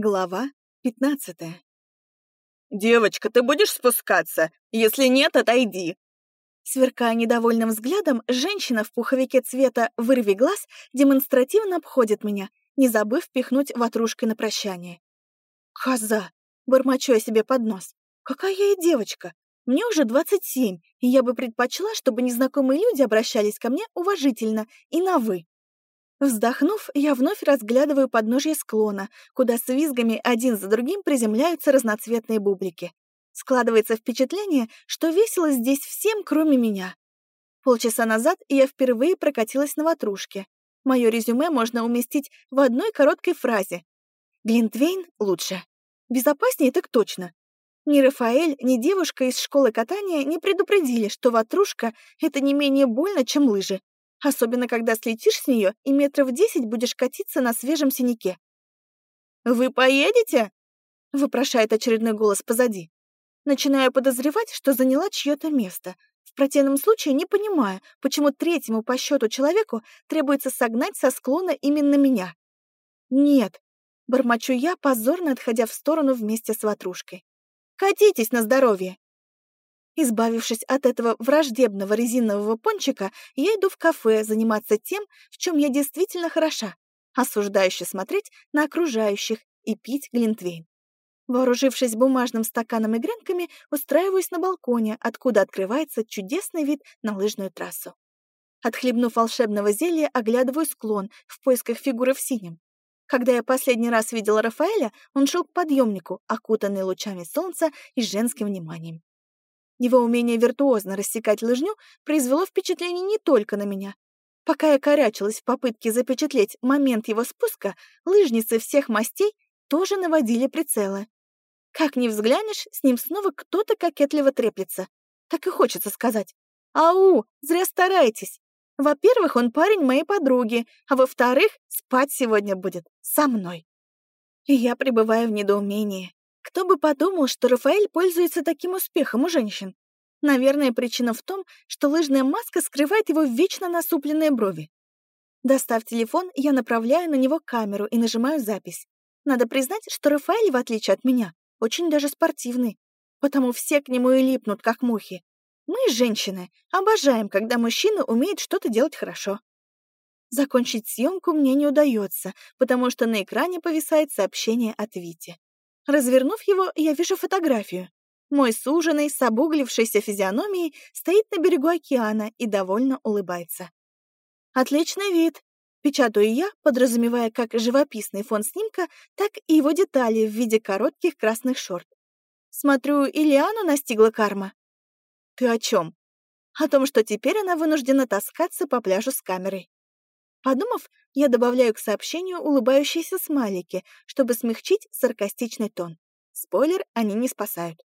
Глава пятнадцатая. «Девочка, ты будешь спускаться? Если нет, отойди!» Сверкая недовольным взглядом, женщина в пуховике цвета «вырви глаз» демонстративно обходит меня, не забыв пихнуть ватрушкой на прощание. «Коза!» — бормочу я себе под нос. «Какая я девочка! Мне уже двадцать семь, и я бы предпочла, чтобы незнакомые люди обращались ко мне уважительно и на «вы». Вздохнув, я вновь разглядываю подножье склона, куда с визгами один за другим приземляются разноцветные бублики. Складывается впечатление, что весело здесь всем, кроме меня. Полчаса назад я впервые прокатилась на ватрушке. Мое резюме можно уместить в одной короткой фразе. Глинтвейн лучше. Безопаснее так точно. Ни Рафаэль, ни девушка из школы катания не предупредили, что ватрушка — это не менее больно, чем лыжи. Особенно, когда слетишь с нее и метров десять будешь катиться на свежем синяке. «Вы поедете?» — вопрошает очередной голос позади. Начинаю подозревать, что заняла чье-то место. В противном случае не понимаю, почему третьему по счету человеку требуется согнать со склона именно меня. «Нет», — бормочу я, позорно отходя в сторону вместе с ватрушкой. «Катитесь на здоровье!» Избавившись от этого враждебного резинового пончика, я иду в кафе заниматься тем, в чем я действительно хороша, осуждающе смотреть на окружающих и пить глинтвейн. Вооружившись бумажным стаканом и гренками, устраиваюсь на балконе, откуда открывается чудесный вид на лыжную трассу. Отхлебнув волшебного зелья, оглядываю склон в поисках фигуры в синем. Когда я последний раз видела Рафаэля, он шел к подъемнику, окутанный лучами солнца и женским вниманием. Его умение виртуозно рассекать лыжню произвело впечатление не только на меня. Пока я корячилась в попытке запечатлеть момент его спуска, лыжницы всех мастей тоже наводили прицелы. Как ни взглянешь, с ним снова кто-то кокетливо треплется. Так и хочется сказать. «Ау, зря стараетесь. Во-первых, он парень моей подруги, а во-вторых, спать сегодня будет со мной». И я пребываю в недоумении. Кто бы подумал, что Рафаэль пользуется таким успехом у женщин? Наверное, причина в том, что лыжная маска скрывает его вечно насупленные брови. Достав телефон, я направляю на него камеру и нажимаю запись. Надо признать, что Рафаэль, в отличие от меня, очень даже спортивный, потому все к нему и липнут, как мухи. Мы, женщины, обожаем, когда мужчина умеет что-то делать хорошо. Закончить съемку мне не удается, потому что на экране повисает сообщение от Вити. Развернув его, я вижу фотографию. Мой суженый с обуглившейся физиономией стоит на берегу океана и довольно улыбается. Отличный вид. Печатаю я, подразумевая как живописный фон снимка, так и его детали в виде коротких красных шорт. Смотрю, Ильяну настигла карма. Ты о чем? О том, что теперь она вынуждена таскаться по пляжу с камерой. Подумав, я добавляю к сообщению улыбающиеся смайлики, чтобы смягчить саркастичный тон. Спойлер, они не спасают.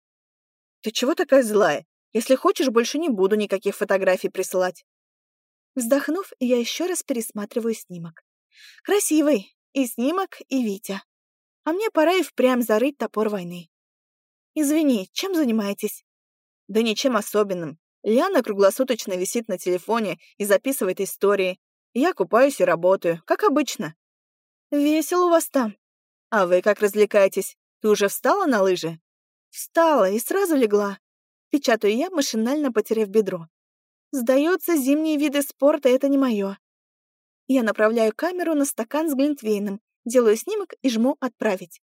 «Ты чего такая злая? Если хочешь, больше не буду никаких фотографий присылать». Вздохнув, я еще раз пересматриваю снимок. Красивый. И снимок, и Витя. А мне пора и впрямь зарыть топор войны. Извини, чем занимаетесь? Да ничем особенным. Ляна круглосуточно висит на телефоне и записывает истории, я купаюсь и работаю, как обычно. Весело у вас там. А вы как развлекаетесь? Ты уже встала на лыжи? Встала и сразу легла. Печатаю я, машинально потеряв бедро. Сдается, зимние виды спорта — это не мое. Я направляю камеру на стакан с глинтвейном, делаю снимок и жму «Отправить».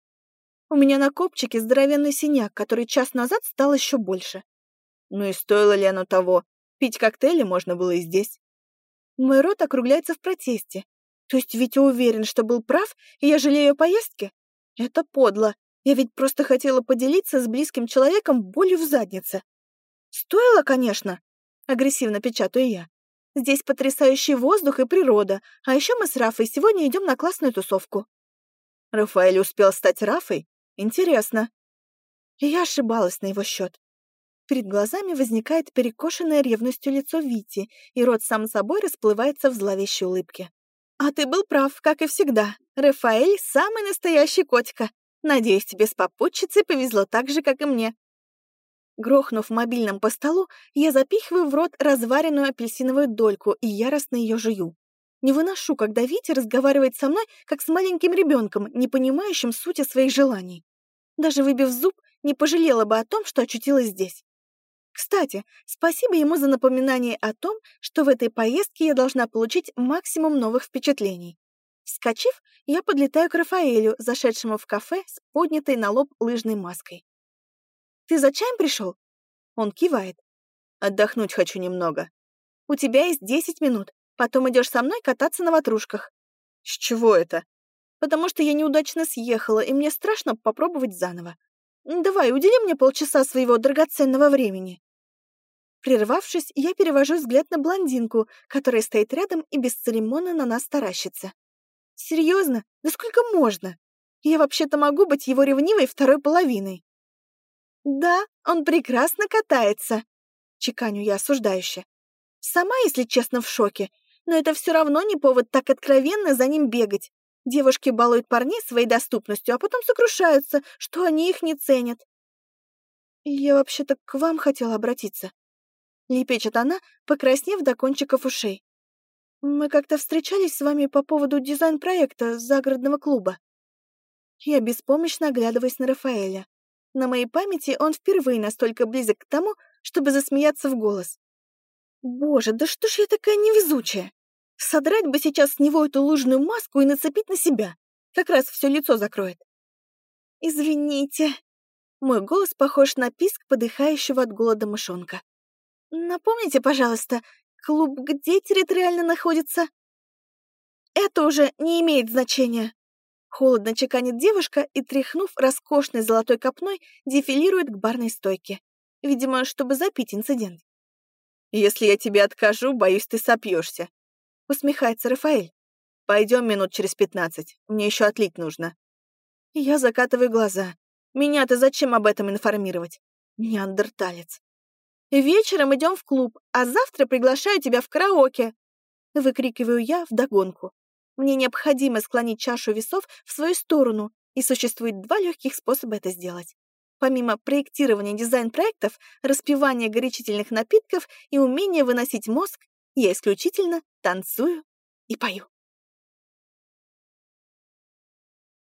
У меня на копчике здоровенный синяк, который час назад стал еще больше. Ну и стоило ли оно того? Пить коктейли можно было и здесь. Мой рот округляется в протесте. То есть Витя уверен, что был прав, и я жалею о поездке? Это подло. Я ведь просто хотела поделиться с близким человеком болью в заднице. Стоило, конечно. Агрессивно печатаю я. Здесь потрясающий воздух и природа, а еще мы с Рафой сегодня идем на классную тусовку. Рафаэль успел стать Рафой? Интересно. я ошибалась на его счет. Перед глазами возникает перекошенное ревностью лицо Вити, и рот сам собой расплывается в зловещей улыбке. «А ты был прав, как и всегда. Рафаэль — самый настоящий котика. Надеюсь, тебе с попутчицей повезло так же, как и мне». Грохнув мобильным по столу, я запихиваю в рот разваренную апельсиновую дольку и яростно ее жую. Не выношу, когда Витя разговаривает со мной, как с маленьким ребенком, не понимающим сути своих желаний. Даже выбив зуб, не пожалела бы о том, что очутилась здесь. Кстати, спасибо ему за напоминание о том, что в этой поездке я должна получить максимум новых впечатлений. Вскочив, я подлетаю к Рафаэлю, зашедшему в кафе с поднятой на лоб лыжной маской. «Ты за чаем пришел?» Он кивает. «Отдохнуть хочу немного». «У тебя есть десять минут. Потом идешь со мной кататься на ватрушках». «С чего это?» «Потому что я неудачно съехала, и мне страшно попробовать заново. Давай, удели мне полчаса своего драгоценного времени». Прервавшись, я перевожу взгляд на блондинку, которая стоит рядом и без церемонно на нас таращится. Серьезно? Да сколько можно? Я вообще-то могу быть его ревнивой второй половиной. Да, он прекрасно катается, чеканю я осуждающе. Сама, если честно, в шоке, но это все равно не повод так откровенно за ним бегать. Девушки балуют парней своей доступностью, а потом сокрушаются, что они их не ценят. Я вообще-то к вам хотела обратиться. Лепечет она, покраснев до кончиков ушей. Мы как-то встречались с вами по поводу дизайн-проекта загородного клуба. Я беспомощно оглядываюсь на Рафаэля. На моей памяти он впервые настолько близок к тому, чтобы засмеяться в голос. Боже, да что ж я такая невезучая? Содрать бы сейчас с него эту лужную маску и нацепить на себя. Как раз все лицо закроет. Извините. Мой голос похож на писк подыхающего от голода мышонка. Напомните, пожалуйста, клуб где территориально находится? Это уже не имеет значения. Холодно чеканит девушка и, тряхнув роскошной золотой копной, дефилирует к барной стойке. Видимо, чтобы запить инцидент. «Если я тебе откажу, боюсь, ты сопьешься», — усмехается Рафаэль. «Пойдем минут через пятнадцать. Мне еще отлить нужно». Я закатываю глаза. Меня-то зачем об этом информировать? Неандерталец. Вечером идем в клуб, а завтра приглашаю тебя в караоке!» Выкрикиваю я вдогонку. Мне необходимо склонить чашу весов в свою сторону, и существует два легких способа это сделать. Помимо проектирования дизайн-проектов, распивания горячительных напитков и умения выносить мозг, я исключительно танцую и пою.